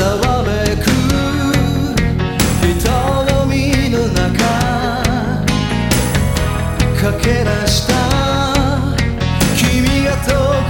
く。人の身の中。駆け出した。君が解く